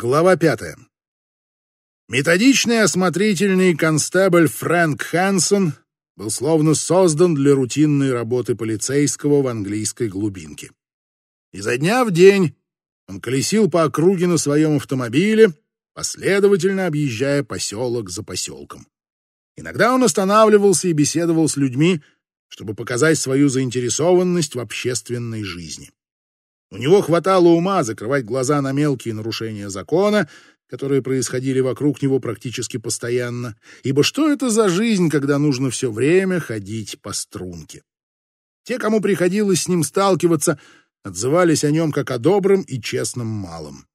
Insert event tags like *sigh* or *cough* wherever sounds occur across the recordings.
Глава пятая. Методичный осмотрительный констебль Фрэнк Хэнсон был словно создан для рутинной работы полицейского в английской глубинке. Изо дня в день он колесил по округе на своем автомобиле, последовательно объезжая поселок за поселком. Иногда он останавливался и беседовал с людьми, чтобы показать свою заинтересованность в общественной жизни. У него хватало ума закрывать глаза на мелкие нарушения закона, которые происходили вокруг него практически постоянно, ибо что это за жизнь, когда нужно все время ходить по струнке? Те, кому приходилось с ним сталкиваться, отзывались о нем как о добром и честном малом.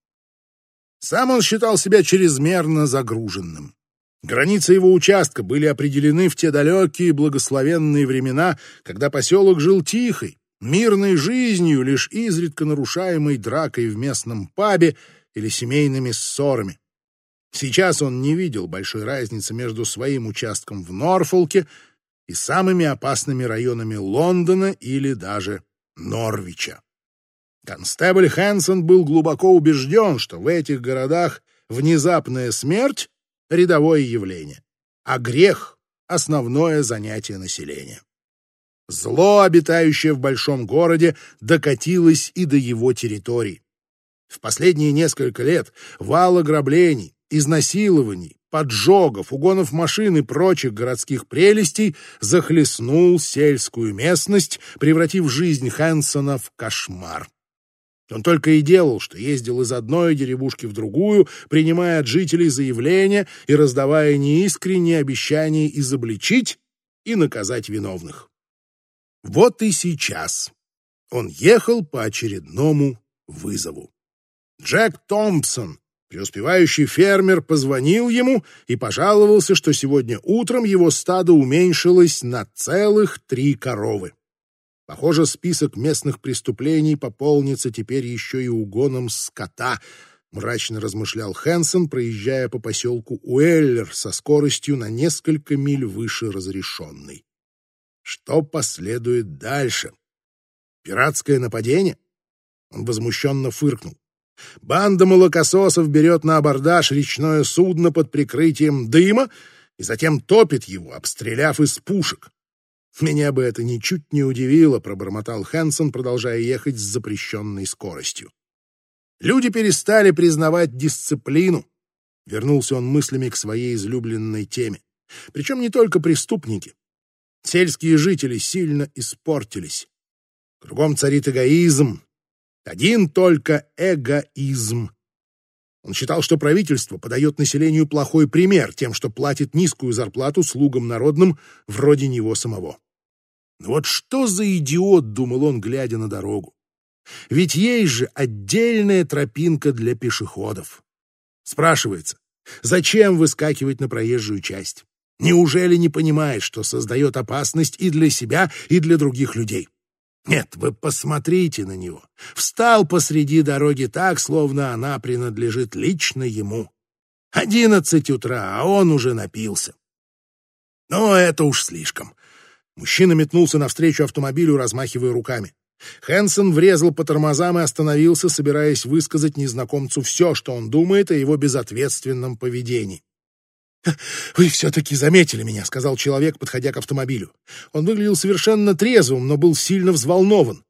Сам он считал себя чрезмерно загруженным. Границы его участка были определены в те далекие благословенные времена, когда поселок жил тихой, мирной жизнью, лишь изредка нарушаемой дракой в местном пабе или семейными ссорами. Сейчас он не видел большой разницы между своим участком в Норфолке и самыми опасными районами Лондона или даже Норвича. Констебль Хэнсон был глубоко убежден, что в этих городах внезапная смерть — рядовое явление, а грех — основное занятие населения. Зло, обитающее в большом городе, докатилось и до его территорий. В последние несколько лет вал ограблений, изнасилований, поджогов, угонов машин и прочих городских прелестей захлестнул сельскую местность, превратив жизнь Хэнсона в кошмар. Он только и делал, что ездил из одной деревушки в другую, принимая от жителей заявления и раздавая неискренние обещания изобличить и наказать виновных. Вот и сейчас он ехал по очередному вызову. Джек Томпсон, преуспевающий фермер, позвонил ему и пожаловался, что сегодня утром его стадо уменьшилось на целых три коровы. Похоже, список местных преступлений пополнится теперь еще и угоном скота, мрачно размышлял Хэнсон, проезжая по поселку Уэллер со скоростью на несколько миль выше разрешенной. Что последует дальше? Пиратское нападение? Он возмущенно фыркнул. Банда молокососов берет на абордаж речное судно под прикрытием дыма и затем топит его, обстреляв из пушек. «Меня бы это ничуть не удивило», — пробормотал Хэнсон, продолжая ехать с запрещенной скоростью. Люди перестали признавать дисциплину. Вернулся он мыслями к своей излюбленной теме. Причем не только преступники. Сельские жители сильно испортились. Кругом царит эгоизм. Один только эгоизм. Он считал, что правительство подает населению плохой пример тем, что платит низкую зарплату слугам народным вроде него самого. Но вот что за идиот, думал он, глядя на дорогу. Ведь есть же отдельная тропинка для пешеходов. Спрашивается, зачем выскакивать на проезжую часть? Неужели не понимает, что создает опасность и для себя, и для других людей? Нет, вы посмотрите на него. Встал посреди дороги так, словно она принадлежит лично ему. Одиннадцать утра, а он уже напился. Но это уж слишком. Мужчина метнулся навстречу автомобилю, размахивая руками. Хэнсон врезал по тормозам и остановился, собираясь высказать незнакомцу все, что он думает о его безответственном поведении. «Вы все-таки заметили меня», — сказал человек, подходя к автомобилю. Он выглядел совершенно трезвым, но был сильно взволнован.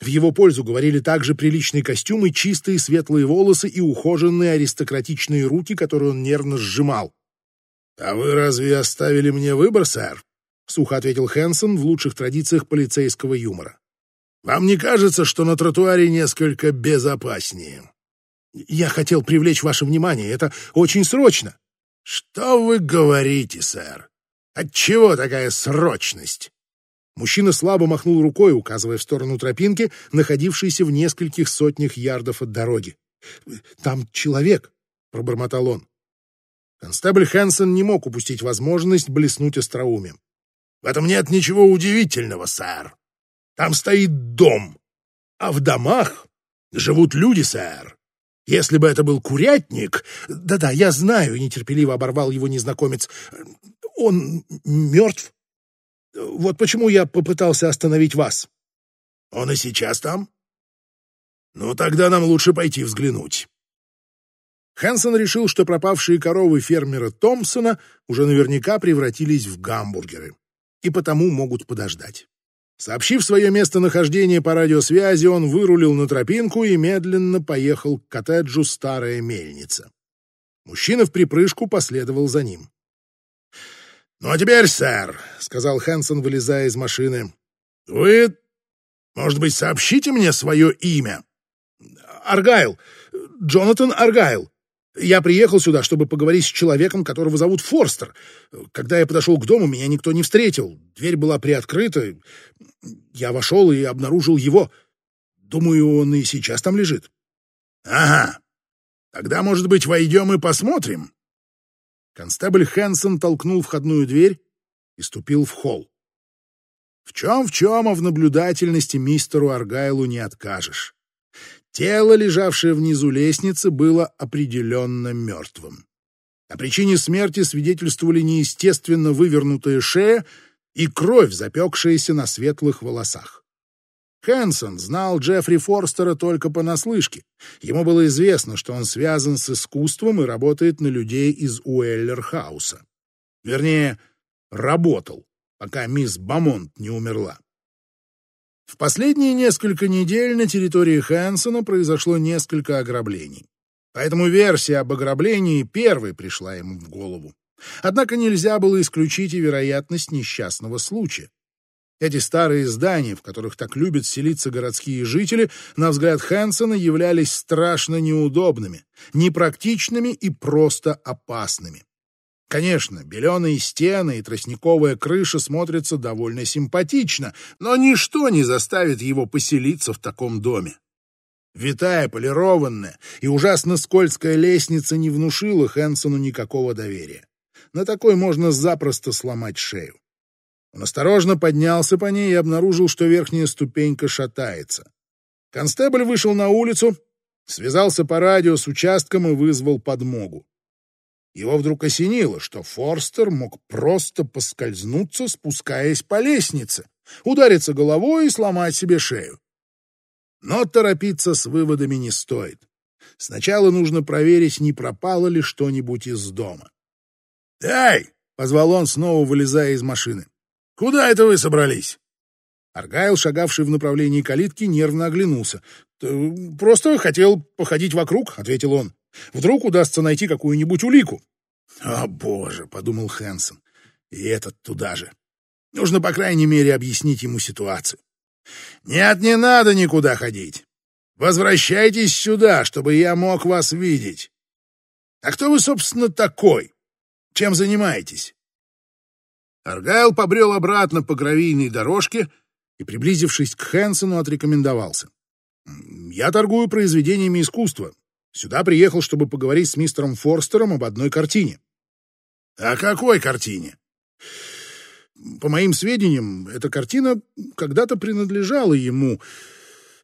В его пользу говорили также приличный костюм и чистые светлые волосы и ухоженные аристократичные руки, которые он нервно сжимал. «А вы разве оставили мне выбор, сэр?» — сухо ответил Хэнсон в лучших традициях полицейского юмора. «Вам не кажется, что на тротуаре несколько безопаснее?» «Я хотел привлечь ваше внимание. Это очень срочно». «Что вы говорите, сэр? Отчего такая срочность?» Мужчина слабо махнул рукой, указывая в сторону тропинки, находившейся в нескольких сотнях ярдов от дороги. «Там человек», — пробормотал он. Констебль Хэнсон не мог упустить возможность блеснуть остроумием. «В этом нет ничего удивительного, сэр. Там стоит дом, а в домах живут люди, сэр. Если бы это был курятник... Да-да, я знаю, нетерпеливо оборвал его незнакомец. Он мертв? Вот почему я попытался остановить вас. Он и сейчас там? Ну, тогда нам лучше пойти взглянуть. Хэнсон решил, что пропавшие коровы фермера Томпсона уже наверняка превратились в гамбургеры и потому могут подождать. Сообщив свое местонахождение по радиосвязи, он вырулил на тропинку и медленно поехал к коттеджу «Старая мельница». Мужчина в припрыжку последовал за ним. «Ну а теперь, сэр», — сказал Хэнсон, вылезая из машины, — «вы, может быть, сообщите мне свое имя?» «Аргайл. Джонатан Аргайл. Я приехал сюда, чтобы поговорить с человеком, которого зовут Форстер. Когда я подошел к дому, меня никто не встретил. Дверь была приоткрыта. Я вошел и обнаружил его. Думаю, он и сейчас там лежит. Ага. Тогда, может быть, войдем и посмотрим. Констебль Хэнсон толкнул входную дверь и ступил в холл. В чем в чем, а в наблюдательности мистеру Аргайлу не откажешь. Тело, лежавшее внизу лестницы, было определенно мертвым. О причине смерти свидетельствовали неестественно вывернутая шея и кровь, запекшаяся на светлых волосах. Хэнсон знал Джеффри Форстера только понаслышке. Ему было известно, что он связан с искусством и работает на людей из Уэллерхауса. Вернее, работал, пока мисс Бамонт не умерла. В последние несколько недель на территории Хэнсона произошло несколько ограблений. Поэтому версия об ограблении первой пришла ему в голову. Однако нельзя было исключить и вероятность несчастного случая. Эти старые здания, в которых так любят селиться городские жители, на взгляд Хэнсона являлись страшно неудобными, непрактичными и просто опасными. Конечно, беленые стены и тростниковая крыша смотрятся довольно симпатично, но ничто не заставит его поселиться в таком доме. Витая, полированная и ужасно скользкая лестница не внушила Хэнсону никакого доверия. На такой можно запросто сломать шею. Он осторожно поднялся по ней и обнаружил, что верхняя ступенька шатается. Констебль вышел на улицу, связался по радио с участком и вызвал подмогу. Его вдруг осенило, что Форстер мог просто поскользнуться, спускаясь по лестнице, удариться головой и сломать себе шею. Но торопиться с выводами не стоит. Сначала нужно проверить, не пропало ли что-нибудь из дома. «Эй!» — позвал он, снова вылезая из машины. «Куда это вы собрались?» Аргайл, шагавший в направлении калитки, нервно оглянулся. «Просто хотел походить вокруг», — ответил он. Вдруг удастся найти какую-нибудь улику. «О, боже!» — подумал Хэнсон. «И этот туда же. Нужно, по крайней мере, объяснить ему ситуацию. Нет, не надо никуда ходить. Возвращайтесь сюда, чтобы я мог вас видеть. А кто вы, собственно, такой? Чем занимаетесь?» Аргайл побрел обратно по гравийной дорожке и, приблизившись к Хэнсону, отрекомендовался. «Я торгую произведениями искусства. Сюда приехал, чтобы поговорить с мистером Форстером об одной картине. О какой картине? По моим сведениям, эта картина когда-то принадлежала ему.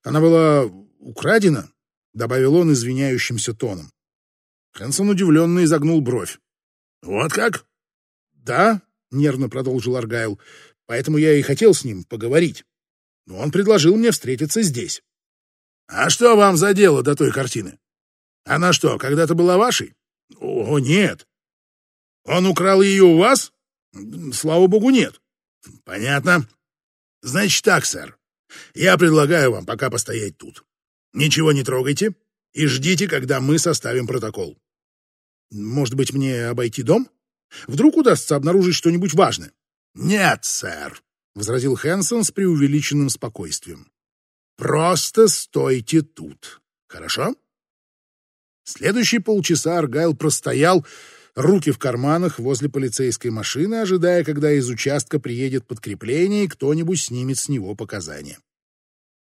Она была украдена, добавил он извиняющимся тоном. Хэнсон удивленно изогнул бровь. Вот как? Да, нервно продолжил Аргайл. Поэтому я и хотел с ним поговорить. Но он предложил мне встретиться здесь. А что вам за дело до той картины? Она что, когда-то была вашей? О, нет. Он украл ее у вас? Слава богу, нет. Понятно. Значит так, сэр. Я предлагаю вам пока постоять тут. Ничего не трогайте и ждите, когда мы составим протокол. Может быть, мне обойти дом? Вдруг удастся обнаружить что-нибудь важное? Нет, сэр, — возразил Хэнсон с преувеличенным спокойствием. Просто стойте тут. Хорошо? Следующие полчаса Аргайл простоял, руки в карманах возле полицейской машины, ожидая, когда из участка приедет подкрепление и кто-нибудь снимет с него показания.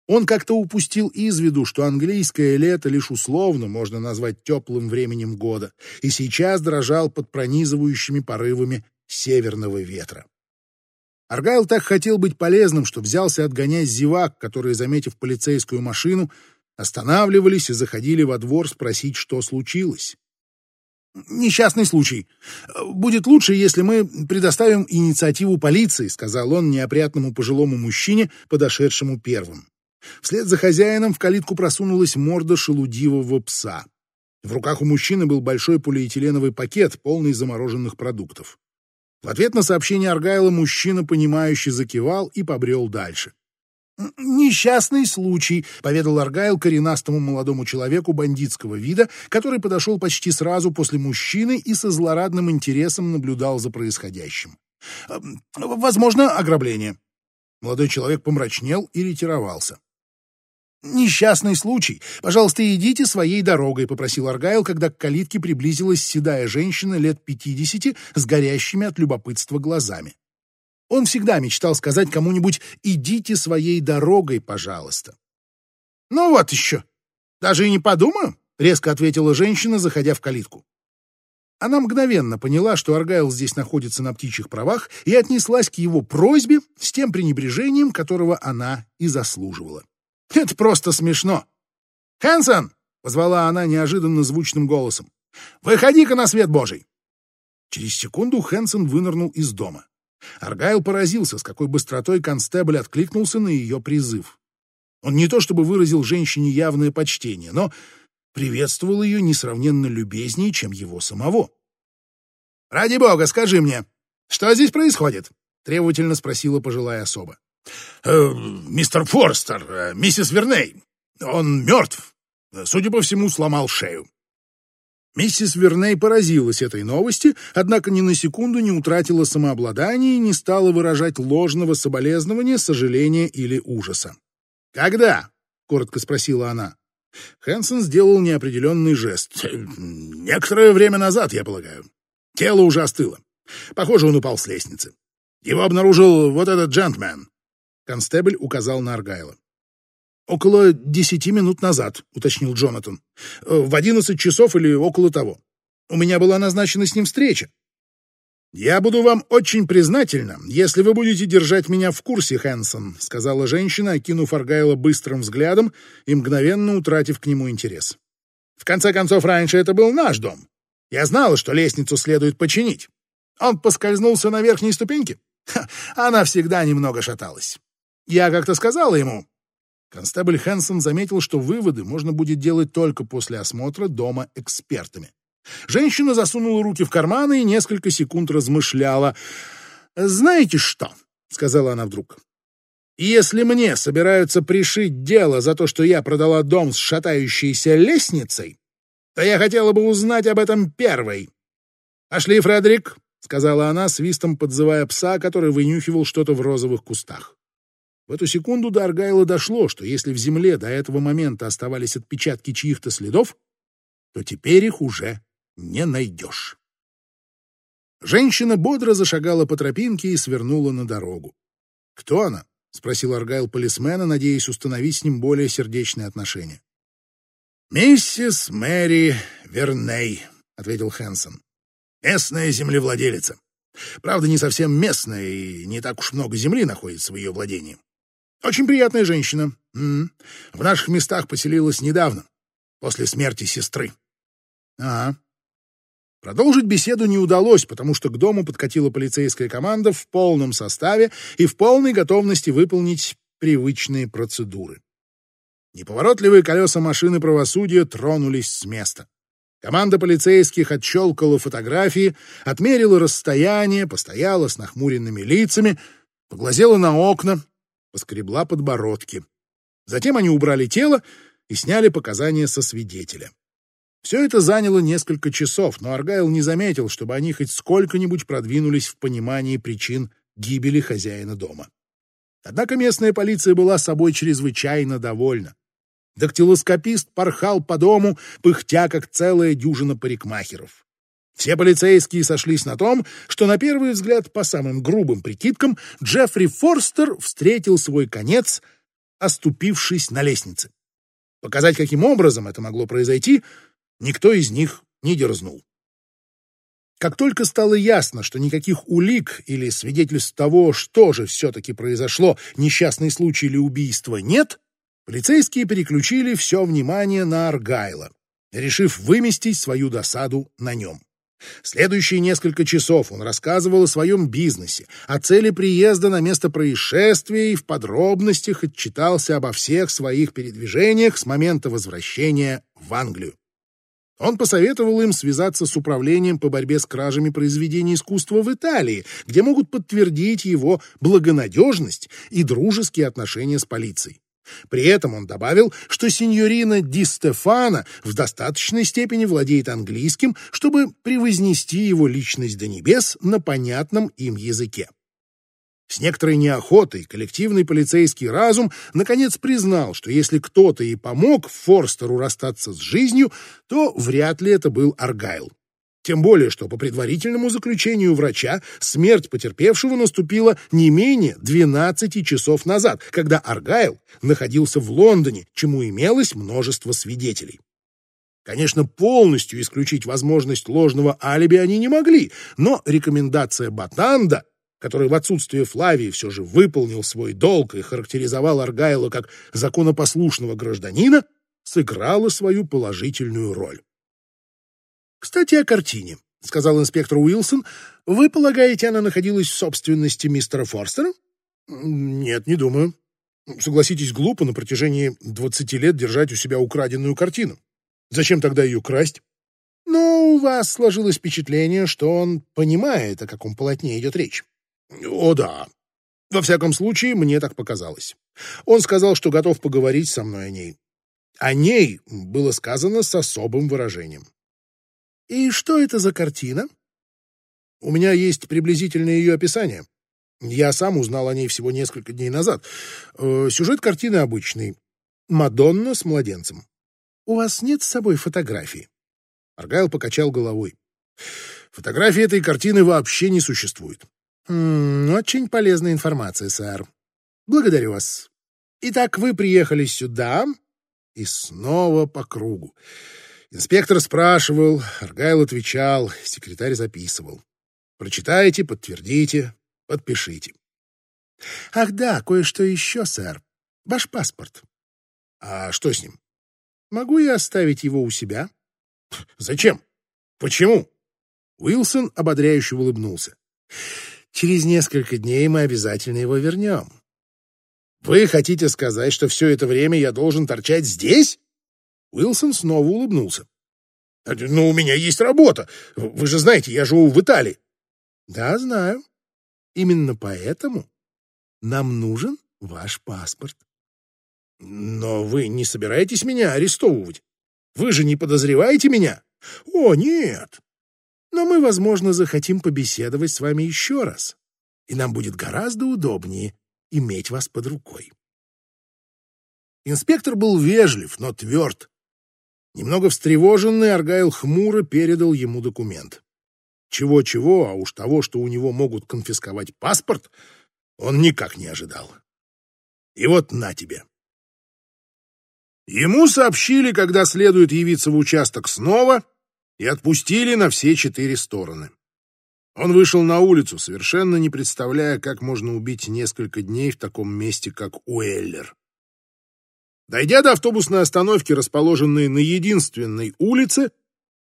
Он как-то упустил из виду, что английское лето лишь условно можно назвать теплым временем года, и сейчас дрожал под пронизывающими порывами северного ветра. Аргайл так хотел быть полезным, что взялся отгонять зевак, которые, заметив полицейскую машину, останавливались и заходили во двор спросить, что случилось. «Несчастный случай. Будет лучше, если мы предоставим инициативу полиции», сказал он неопрятному пожилому мужчине, подошедшему первым. Вслед за хозяином в калитку просунулась морда шелудивого пса. В руках у мужчины был большой полиэтиленовый пакет, полный замороженных продуктов. В ответ на сообщение Аргайла мужчина, понимающе закивал и побрел дальше. «Несчастный случай», — поведал Аргайл коренастому молодому человеку бандитского вида, который подошел почти сразу после мужчины и со злорадным интересом наблюдал за происходящим. «Эм, «Возможно, ограбление». Молодой человек помрачнел и ретировался. «Несчастный случай. Пожалуйста, идите своей дорогой», — попросил Аргайл, когда к калитке приблизилась седая женщина лет пятидесяти с горящими от любопытства глазами. Он всегда мечтал сказать кому-нибудь «идите своей дорогой, пожалуйста». «Ну вот еще. Даже и не подумаю», — резко ответила женщина, заходя в калитку. Она мгновенно поняла, что Аргайл здесь находится на птичьих правах, и отнеслась к его просьбе с тем пренебрежением, которого она и заслуживала. Это просто смешно. «Хэнсон!» — позвала она неожиданно звучным голосом. «Выходи-ка на свет Божий!» Через секунду Хэнсон вынырнул из дома. Аргайл поразился, с какой быстротой констебль откликнулся на ее призыв. Он не то чтобы выразил женщине явное почтение, но приветствовал ее несравненно любезнее, чем его самого. «Ради бога, скажи мне, что здесь происходит?» — требовательно спросила пожилая особа. Э, «Мистер Форстер, э, миссис Верней, он мертв. Судя по всему, сломал шею». Миссис Верней поразилась этой новости, однако ни на секунду не утратила самообладание и не стала выражать ложного соболезнования, сожаления или ужаса. «Когда?» — коротко спросила она. Хэнсон сделал неопределенный жест. «Некоторое время назад, я полагаю. Тело уже остыло. Похоже, он упал с лестницы. Его обнаружил вот этот джентльмен. Констебль указал на Аргайла. «Около десяти минут назад», — уточнил Джонатан. «В одиннадцать часов или около того. У меня была назначена с ним встреча». «Я буду вам очень признательна, если вы будете держать меня в курсе, Хэнсон», — сказала женщина, окинув Аргайла быстрым взглядом и мгновенно утратив к нему интерес. «В конце концов, раньше это был наш дом. Я знала, что лестницу следует починить. Он поскользнулся на верхней ступеньке. Ха, она всегда немного шаталась. Я как-то сказала ему. Констебль Хэнсон заметил, что выводы можно будет делать только после осмотра дома экспертами. Женщина засунула руки в карманы и несколько секунд размышляла. «Знаете что?» — сказала она вдруг. «Если мне собираются пришить дело за то, что я продала дом с шатающейся лестницей, то я хотела бы узнать об этом первой. Пошли, Фредерик», — сказала она, свистом подзывая пса, который вынюхивал что-то в розовых кустах. В эту секунду до Аргайла дошло, что если в земле до этого момента оставались отпечатки чьих-то следов, то теперь их уже не найдешь. Женщина бодро зашагала по тропинке и свернула на дорогу. «Кто она?» — спросил Аргайл полисмена, надеясь установить с ним более сердечные отношения. «Миссис Мэри Верней», — ответил Хэнсон. «Местная землевладелица. Правда, не совсем местная, и не так уж много земли находится в ее владении. Очень приятная женщина. М -м. В наших местах поселилась недавно, после смерти сестры. Ага. Продолжить беседу не удалось, потому что к дому подкатила полицейская команда в полном составе и в полной готовности выполнить привычные процедуры. Неповоротливые колеса машины правосудия тронулись с места. Команда полицейских отщелкала фотографии, отмерила расстояние, постояла с нахмуренными лицами, поглазела на окна, поскребла подбородки. Затем они убрали тело и сняли показания со свидетеля. Все это заняло несколько часов, но Аргайл не заметил, чтобы они хоть сколько-нибудь продвинулись в понимании причин гибели хозяина дома. Однако местная полиция была собой чрезвычайно довольна. Дактилоскопист порхал по дому, пыхтя, как целая дюжина парикмахеров. Все полицейские сошлись на том, что на первый взгляд, по самым грубым прикидкам, Джеффри Форстер встретил свой конец, оступившись на лестнице. Показать, каким образом это могло произойти, никто из них не дерзнул. Как только стало ясно, что никаких улик или свидетельств того, что же все-таки произошло, несчастный случай или убийство, нет, полицейские переключили все внимание на Аргайла, решив выместить свою досаду на нем. Следующие несколько часов он рассказывал о своем бизнесе, о цели приезда на место происшествия и в подробностях отчитался обо всех своих передвижениях с момента возвращения в Англию. Он посоветовал им связаться с управлением по борьбе с кражами произведений искусства в Италии, где могут подтвердить его благонадежность и дружеские отношения с полицией. При этом он добавил, что сеньорина Ди Стефана в достаточной степени владеет английским, чтобы превознести его личность до небес на понятном им языке. С некоторой неохотой коллективный полицейский разум наконец признал, что если кто-то и помог Форстеру расстаться с жизнью, то вряд ли это был Аргайл. Тем более, что по предварительному заключению врача смерть потерпевшего наступила не менее 12 часов назад, когда Аргайл находился в Лондоне, чему имелось множество свидетелей. Конечно, полностью исключить возможность ложного алиби они не могли, но рекомендация Батанда который в отсутствие Флавии все же выполнил свой долг и характеризовал Аргайла как законопослушного гражданина, сыграла свою положительную роль. «Кстати, о картине», — сказал инспектор Уилсон. «Вы полагаете, она находилась в собственности мистера Форстера?» «Нет, не думаю. Согласитесь, глупо на протяжении двадцати лет держать у себя украденную картину. Зачем тогда ее красть?» «Но у вас сложилось впечатление, что он понимает, о каком полотне идет речь. О да. Во всяком случае, мне так показалось. Он сказал, что готов поговорить со мной о ней. О ней было сказано с особым выражением. И что это за картина? У меня есть приблизительное ее описание. Я сам узнал о ней всего несколько дней назад. Э, сюжет картины обычный. Мадонна с младенцем. У вас нет с собой фотографии? Аргайл покачал головой. Фотографии этой картины вообще не существует. «Очень полезная информация, сэр. Благодарю вас. Итак, вы приехали сюда и снова по кругу. Инспектор спрашивал, Аргайл отвечал, секретарь записывал. Прочитайте, подтвердите, подпишите. Ах да, кое-что еще, сэр. Ваш паспорт. А что с ним? Могу я оставить его у себя? Зачем? Почему? Уилсон ободряюще улыбнулся. Через несколько дней мы обязательно его вернем. Вы хотите сказать, что все это время я должен торчать здесь? Уилсон снова улыбнулся. «Ну, у меня есть работа. Вы же знаете, я живу в Италии». «Да, знаю. Именно поэтому нам нужен ваш паспорт». «Но вы не собираетесь меня арестовывать? Вы же не подозреваете меня?» «О, нет но мы, возможно, захотим побеседовать с вами еще раз, и нам будет гораздо удобнее иметь вас под рукой. Инспектор был вежлив, но тверд. Немного встревоженный, Аргайл хмуро передал ему документ. Чего-чего, а уж того, что у него могут конфисковать паспорт, он никак не ожидал. И вот на тебе. Ему сообщили, когда следует явиться в участок снова, и отпустили на все четыре стороны. Он вышел на улицу, совершенно не представляя, как можно убить несколько дней в таком месте, как Уэллер. Дойдя до автобусной остановки, расположенной на единственной улице,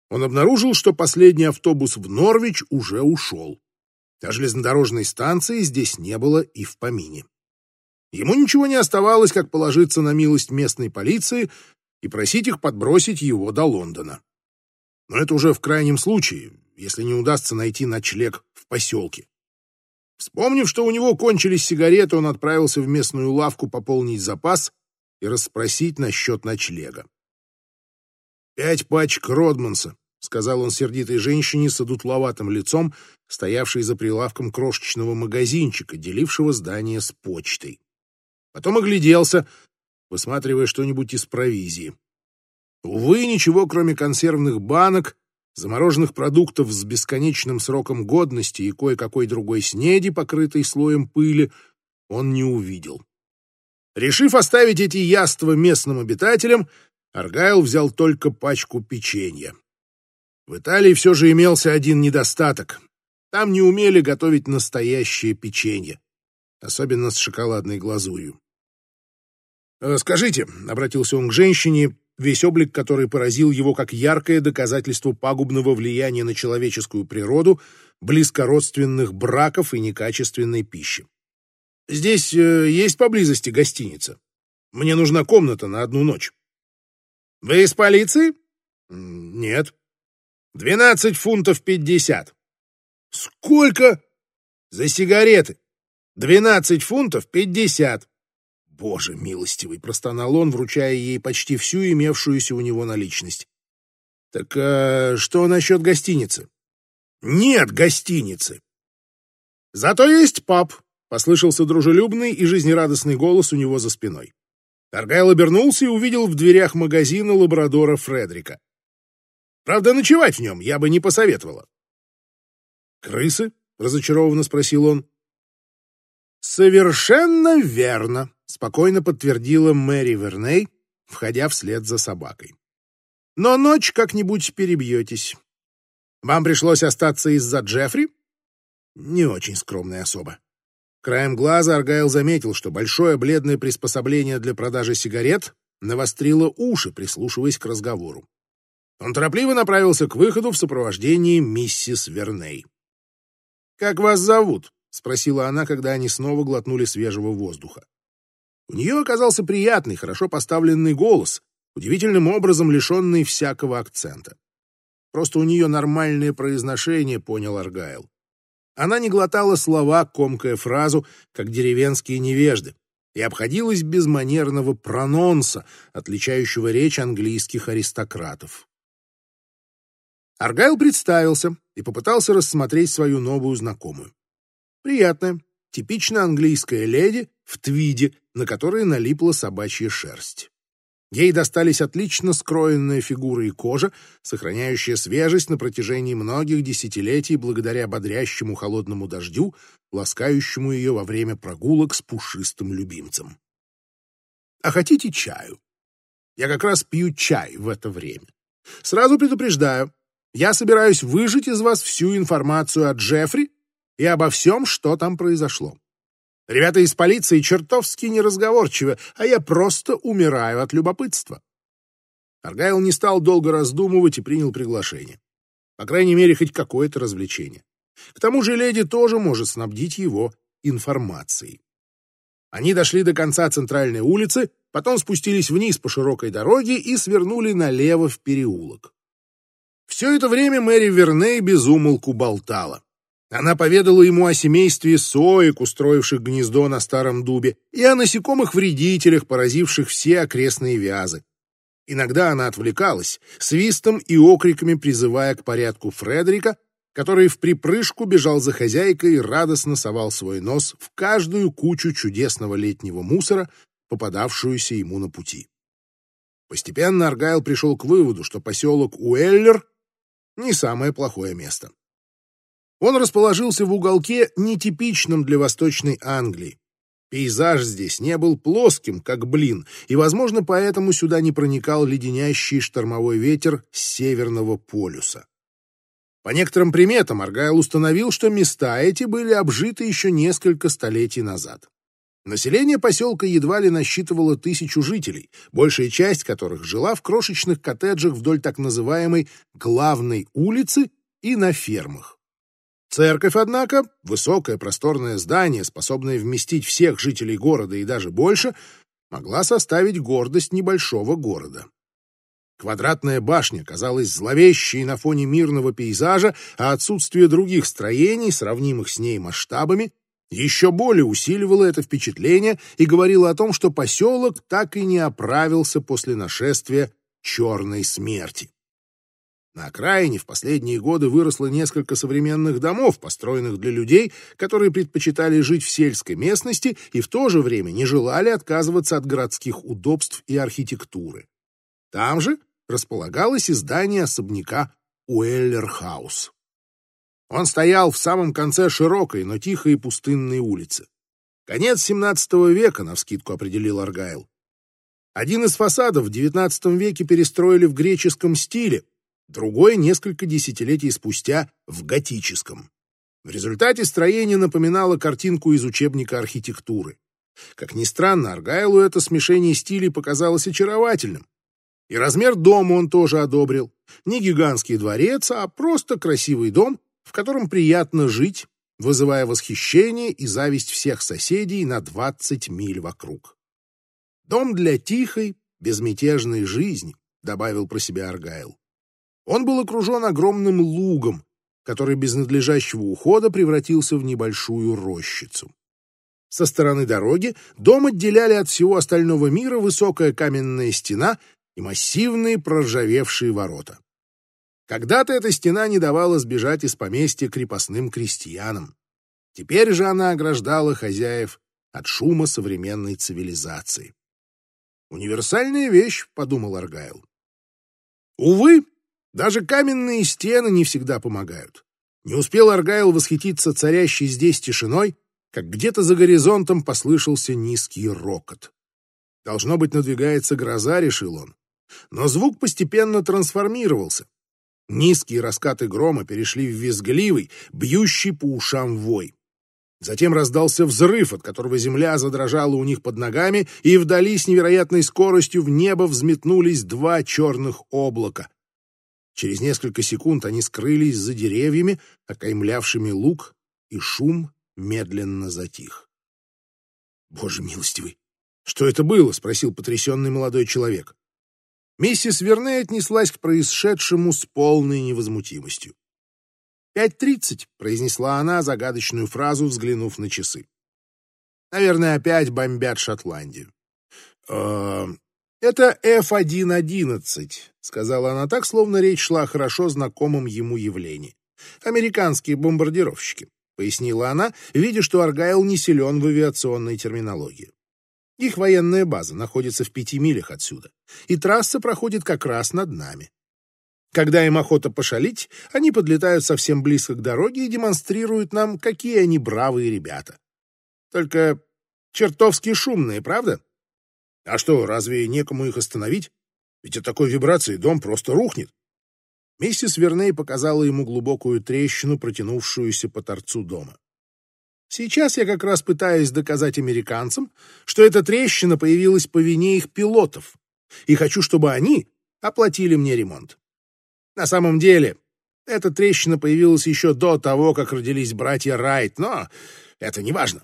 он обнаружил, что последний автобус в Норвич уже ушел. А железнодорожной станции здесь не было и в помине. Ему ничего не оставалось, как положиться на милость местной полиции и просить их подбросить его до Лондона. Но это уже в крайнем случае, если не удастся найти ночлег в поселке. Вспомнив, что у него кончились сигареты, он отправился в местную лавку пополнить запас и расспросить насчет ночлега. «Пять пачек Родманса», — сказал он сердитой женщине с одутловатым лицом, стоявшей за прилавком крошечного магазинчика, делившего здание с почтой. Потом огляделся, высматривая что-нибудь из провизии. Увы, ничего, кроме консервных банок, замороженных продуктов с бесконечным сроком годности и кое-какой другой снеди, покрытой слоем пыли, он не увидел. Решив оставить эти яства местным обитателям, Аргайл взял только пачку печенья. В Италии все же имелся один недостаток. Там не умели готовить настоящее печенье, особенно с шоколадной глазурью. «Э, «Скажите», — обратился он к женщине, весь облик которой поразил его как яркое доказательство пагубного влияния на человеческую природу, близкородственных браков и некачественной пищи. «Здесь э, есть поблизости гостиница. Мне нужна комната на одну ночь». «Вы из полиции?» Нет. Двенадцать фунтов пятьдесят. Сколько? За сигареты. Двенадцать фунтов пятьдесят. Боже милостивый, простонал он, вручая ей почти всю имевшуюся у него наличность. Так э, что насчет гостиницы? Нет гостиницы. Зато есть паб, послышался дружелюбный и жизнерадостный голос у него за спиной. Аргайл обернулся и увидел в дверях магазина лабрадора Фредрика. Правда, ночевать в нем я бы не посоветовала. «Крысы?» — разочарованно спросил он. «Совершенно верно», — спокойно подтвердила Мэри Верней, входя вслед за собакой. «Но ночь как-нибудь перебьетесь. Вам пришлось остаться из-за Джеффри?» «Не очень скромная особа». Краем глаза Аргайл заметил, что большое бледное приспособление для продажи сигарет навострило уши, прислушиваясь к разговору. Он торопливо направился к выходу в сопровождении миссис Верней. «Как вас зовут?» — спросила она, когда они снова глотнули свежего воздуха. У нее оказался приятный, хорошо поставленный голос, удивительным образом лишенный всякого акцента. Просто у нее нормальное произношение, понял Аргайл. Она не глотала слова, комкая фразу, как деревенские невежды, и обходилась без манерного прононса, отличающего речь английских аристократов. Аргайл представился и попытался рассмотреть свою новую знакомую. Приятная, типично английская леди в твиде, на которой налипла собачья шерсть. Ей достались отлично скроенная фигура и кожа, сохраняющая свежесть на протяжении многих десятилетий благодаря бодрящему холодному дождю, ласкающему ее во время прогулок с пушистым любимцем. «А хотите чаю?» Я как раз пью чай в это время. Сразу предупреждаю, я собираюсь выжать из вас всю информацию о Джеффри и обо всем, что там произошло. Ребята из полиции чертовски неразговорчивы, а я просто умираю от любопытства. Аргайл не стал долго раздумывать и принял приглашение. По крайней мере, хоть какое-то развлечение. К тому же леди тоже может снабдить его информацией. Они дошли до конца центральной улицы, потом спустились вниз по широкой дороге и свернули налево в переулок. Все это время Мэри Верней безумолку болтала. Она поведала ему о семействе соек, устроивших гнездо на старом дубе, и о насекомых-вредителях, поразивших все окрестные вязы. Иногда она отвлекалась, свистом и окриками призывая к порядку Фредерика, который в припрыжку бежал за хозяйкой и радостно совал свой нос в каждую кучу чудесного летнего мусора, попадавшуюся ему на пути. Постепенно Аргайл пришел к выводу, что поселок Уэллер не самое плохое место. Он расположился в уголке, нетипичном для Восточной Англии. Пейзаж здесь не был плоским, как блин, и, возможно, поэтому сюда не проникал леденящий штормовой ветер с Северного полюса. По некоторым приметам Аргайл установил, что места эти были обжиты еще несколько столетий назад. Население поселка едва ли насчитывало тысячу жителей, большая часть которых жила в крошечных коттеджах вдоль так называемой «главной улицы» и на фермах. Церковь, однако, высокое просторное здание, способное вместить всех жителей города и даже больше, могла составить гордость небольшого города. Квадратная башня казалась зловещей на фоне мирного пейзажа, а отсутствие других строений, сравнимых с ней масштабами, еще более усиливало это впечатление и говорило о том, что поселок так и не оправился после нашествия черной смерти. На окраине в последние годы выросло несколько современных домов, построенных для людей, которые предпочитали жить в сельской местности и в то же время не желали отказываться от городских удобств и архитектуры. Там же располагалось и здание особняка Уэллерхаус. Он стоял в самом конце широкой, но тихой и пустынной улицы. Конец XVII века, навскидку определил Аргайл. Один из фасадов в XIX веке перестроили в греческом стиле, другой несколько десятилетий спустя в готическом. В результате строение напоминало картинку из учебника архитектуры. Как ни странно, Аргайлу это смешение стилей показалось очаровательным. И размер дома он тоже одобрил. Не гигантский дворец, а просто красивый дом, в котором приятно жить, вызывая восхищение и зависть всех соседей на 20 миль вокруг. «Дом для тихой, безмятежной жизни», — добавил про себя Аргайл. Он был окружен огромным лугом, который без надлежащего ухода превратился в небольшую рощицу. Со стороны дороги дом отделяли от всего остального мира высокая каменная стена и массивные проржавевшие ворота. Когда-то эта стена не давала сбежать из поместья крепостным крестьянам. Теперь же она ограждала хозяев от шума современной цивилизации. «Универсальная вещь», — подумал Аргайл. Увы, даже каменные стены не всегда помогают. Не успел Аргайл восхититься царящей здесь тишиной, как где-то за горизонтом послышался низкий рокот. Должно быть, надвигается гроза, решил он. Но звук постепенно трансформировался. Низкие раскаты грома перешли в визгливый, бьющий по ушам вой. Затем раздался взрыв, от которого земля задрожала у них под ногами, и вдали с невероятной скоростью в небо взметнулись два черных облака. Через несколько секунд они скрылись за деревьями, окаймлявшими луг, и шум медленно затих. «Боже милостивый! Что это было?» — спросил потрясенный молодой человек. Миссис Верне отнеслась к происшедшему с полной невозмутимостью. «Пять тридцать», — произнесла она загадочную фразу, взглянув на часы. «Наверное, опять бомбят Шотландию». «Э, «Это F-111», — сказала она так, словно речь шла о хорошо знакомом ему явлении. «Американские бомбардировщики», — пояснила она, видя, что Аргайл не силен в авиационной терминологии. Их военная база находится в пяти милях отсюда, и трасса проходит как раз над нами. Когда им охота пошалить, они подлетают совсем близко к дороге и демонстрируют нам, какие они бравые ребята. Только чертовски шумные, правда? А что, разве некому их остановить? Ведь от такой вибрации дом просто рухнет. Миссис Верней показала ему глубокую трещину, протянувшуюся по торцу дома. Сейчас я как раз пытаюсь доказать американцам, что эта трещина появилась по вине их пилотов, и хочу, чтобы они оплатили мне ремонт. На самом деле, эта трещина появилась еще до того, как родились братья Райт, но это не важно.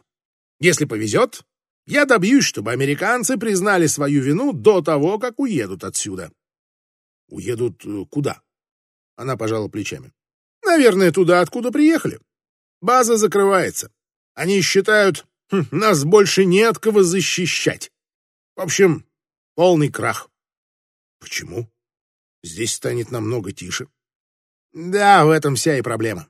Если повезет, я добьюсь, чтобы американцы признали свою вину до того, как уедут отсюда. Уедут э, куда? Она пожала плечами. Наверное, туда, откуда приехали. База закрывается. Они считают, хм, нас больше не от кого защищать. В общем, полный крах. Почему? Здесь станет намного тише. Да, в этом вся и проблема.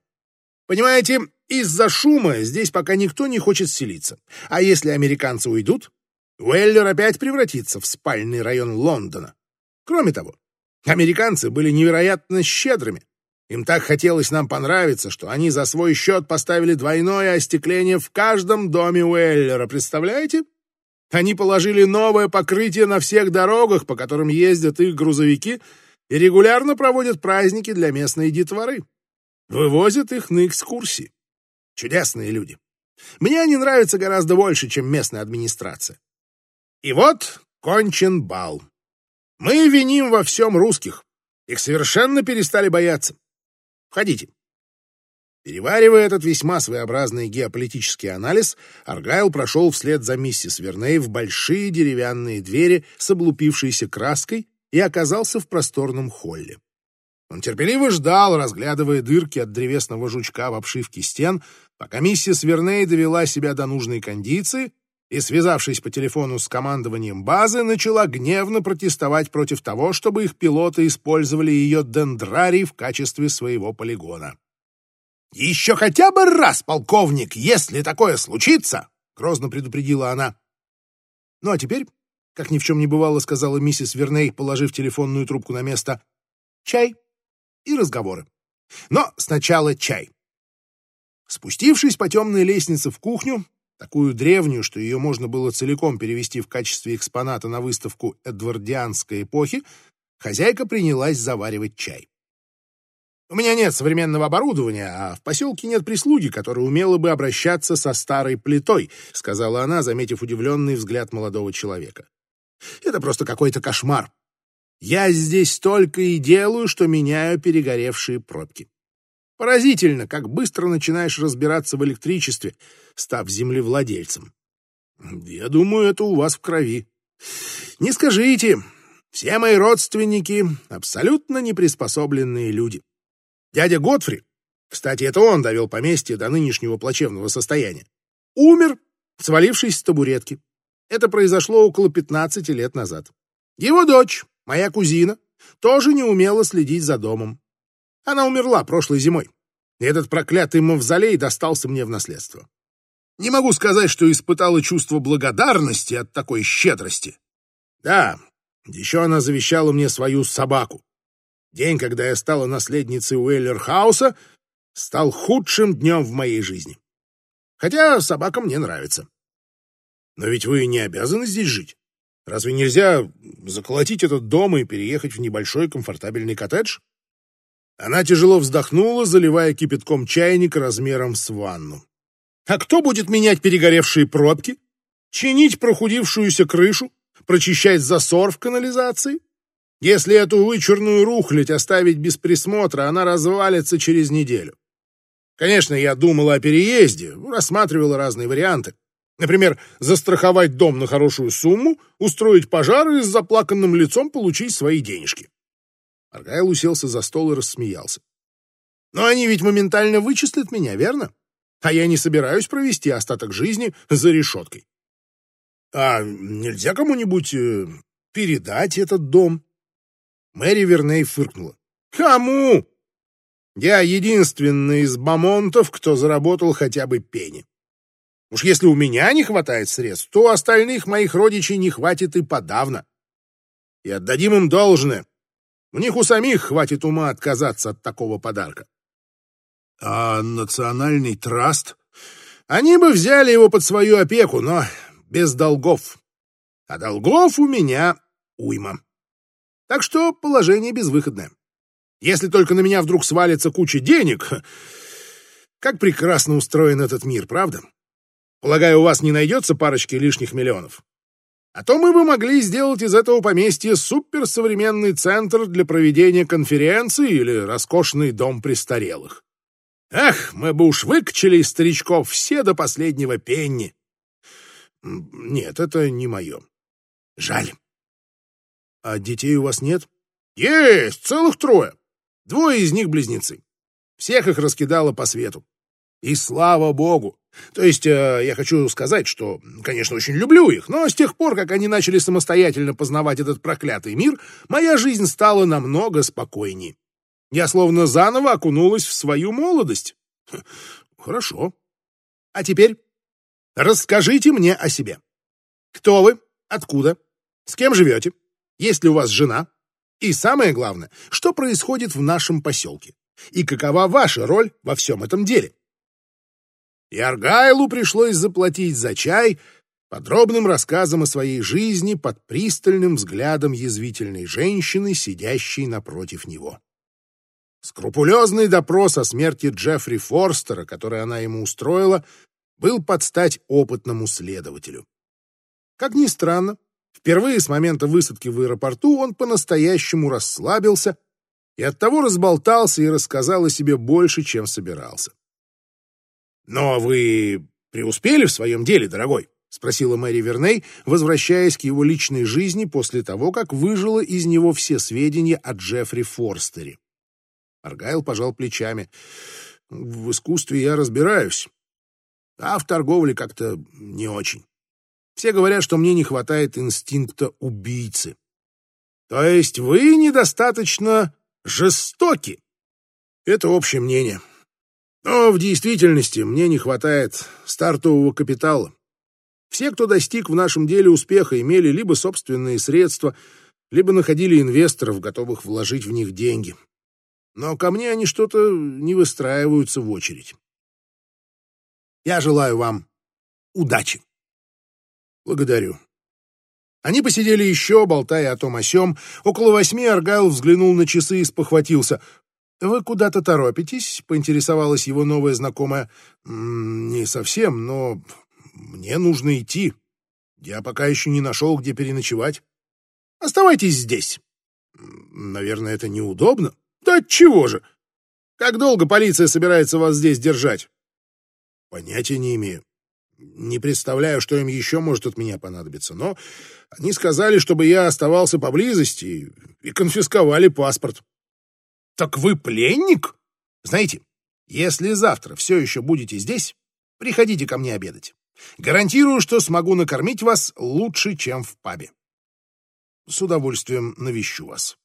Понимаете, из-за шума здесь пока никто не хочет селиться. А если американцы уйдут, Уэллер опять превратится в спальный район Лондона. Кроме того, американцы были невероятно щедрыми. Им так хотелось нам понравиться, что они за свой счет поставили двойное остекление в каждом доме Уэллера, представляете? Они положили новое покрытие на всех дорогах, по которым ездят их грузовики, и регулярно проводят праздники для местной детворы. Вывозят их на экскурсии. Чудесные люди. Мне они нравятся гораздо больше, чем местная администрация. И вот кончен бал. Мы виним во всем русских. Их совершенно перестали бояться. Входите. Переваривая этот весьма своеобразный геополитический анализ, Аргайл прошел вслед за миссис Верней в большие деревянные двери с облупившейся краской и оказался в просторном холле. Он терпеливо ждал, разглядывая дырки от древесного жучка в обшивке стен, пока миссис Верней довела себя до нужной кондиции и, связавшись по телефону с командованием базы, начала гневно протестовать против того, чтобы их пилоты использовали ее дендрарий в качестве своего полигона. «Еще хотя бы раз, полковник, если такое случится!» — грозно предупредила она. «Ну а теперь как ни в чем не бывало, сказала миссис Верней, положив телефонную трубку на место. Чай и разговоры. Но сначала чай. Спустившись по темной лестнице в кухню, такую древнюю, что ее можно было целиком перевести в качестве экспоната на выставку эдвардианской эпохи, хозяйка принялась заваривать чай. «У меня нет современного оборудования, а в поселке нет прислуги, которая умела бы обращаться со старой плитой», сказала она, заметив удивленный взгляд молодого человека. Это просто какой-то кошмар. Я здесь только и делаю, что меняю перегоревшие пробки. Поразительно, как быстро начинаешь разбираться в электричестве, став землевладельцем. Я думаю, это у вас в крови. Не скажите. Все мои родственники — абсолютно неприспособленные люди. Дядя Готфри, кстати, это он довел поместье до нынешнего плачевного состояния, умер, свалившись с табуретки. Это произошло около 15 лет назад. Его дочь, моя кузина, тоже не умела следить за домом. Она умерла прошлой зимой, этот проклятый мавзолей достался мне в наследство. Не могу сказать, что испытала чувство благодарности от такой щедрости. Да, еще она завещала мне свою собаку. День, когда я стала наследницей Уэллерхауса, стал худшим днем в моей жизни. Хотя собака мне нравится. Но ведь вы не обязаны здесь жить. Разве нельзя заколотить этот дом и переехать в небольшой комфортабельный коттедж? Она тяжело вздохнула, заливая кипятком чайник размером с ванну. А кто будет менять перегоревшие пробки? Чинить прохудившуюся крышу? Прочищать засор в канализации? Если эту вычурную рухлядь оставить без присмотра, она развалится через неделю. Конечно, я думала о переезде, рассматривала разные варианты. Например, застраховать дом на хорошую сумму, устроить пожар и с заплаканным лицом получить свои денежки. Аргайл уселся за стол и рассмеялся. Но они ведь моментально вычислят меня, верно? А я не собираюсь провести остаток жизни за решеткой. А нельзя кому-нибудь э, передать этот дом? Мэри Верней фыркнула. Кому? Я единственный из бамонтов, кто заработал хотя бы пени. Уж если у меня не хватает средств, то у остальных моих родичей не хватит и подавно. И отдадим им должное. У них у самих хватит ума отказаться от такого подарка. А национальный траст? Они бы взяли его под свою опеку, но без долгов. А долгов у меня уйма. Так что положение безвыходное. Если только на меня вдруг свалится куча денег... *laughs* Как прекрасно устроен этот мир, правда? Полагаю, у вас не найдется парочки лишних миллионов. А то мы бы могли сделать из этого поместья суперсовременный центр для проведения конференций или роскошный дом престарелых. Ах, мы бы уж выкачали из старичков все до последнего пенни. Нет, это не мое. Жаль. А детей у вас нет? Есть, целых трое. Двое из них близнецы. Всех их раскидало по свету. И слава богу. То есть э, я хочу сказать, что, конечно, очень люблю их, но с тех пор, как они начали самостоятельно познавать этот проклятый мир, моя жизнь стала намного спокойнее. Я словно заново окунулась в свою молодость. Хорошо. А теперь расскажите мне о себе. Кто вы? Откуда? С кем живете? Есть ли у вас жена? И самое главное, что происходит в нашем поселке? И какова ваша роль во всем этом деле? И Аргайлу пришлось заплатить за чай подробным рассказом о своей жизни под пристальным взглядом язвительной женщины, сидящей напротив него. Скрупулезный допрос о смерти Джеффри Форстера, который она ему устроила, был под стать опытному следователю. Как ни странно, впервые с момента высадки в аэропорту он по-настоящему расслабился и оттого разболтался и рассказал о себе больше, чем собирался. «Но вы преуспели в своем деле, дорогой?» — спросила Мэри Верней, возвращаясь к его личной жизни после того, как выжила из него все сведения о Джеффри Форстере. Аргайл пожал плечами. В искусстве я разбираюсь, а в торговле как-то не очень. Все говорят, что мне не хватает инстинкта убийцы. То есть вы недостаточно жестоки. Это общее мнение. Но в действительности мне не хватает стартового капитала. Все, кто достиг в нашем деле успеха, имели либо собственные средства, либо находили инвесторов, готовых вложить в них деньги но ко мне они что-то не выстраиваются в очередь. Я желаю вам удачи. Благодарю. Они посидели еще, болтая о том о сём. Около восьми Аргайл взглянул на часы и спохватился. «Вы куда-то торопитесь?» — поинтересовалась его новая знакомая. «Не совсем, но мне нужно идти. Я пока еще не нашел, где переночевать. Оставайтесь здесь. Наверное, это неудобно». Да чего же? Как долго полиция собирается вас здесь держать? Понятия не имею. Не представляю, что им еще может от меня понадобиться, но они сказали, чтобы я оставался поблизости и конфисковали паспорт. Так вы пленник? Знаете, если завтра все еще будете здесь, приходите ко мне обедать. Гарантирую, что смогу накормить вас лучше, чем в пабе. С удовольствием навещу вас.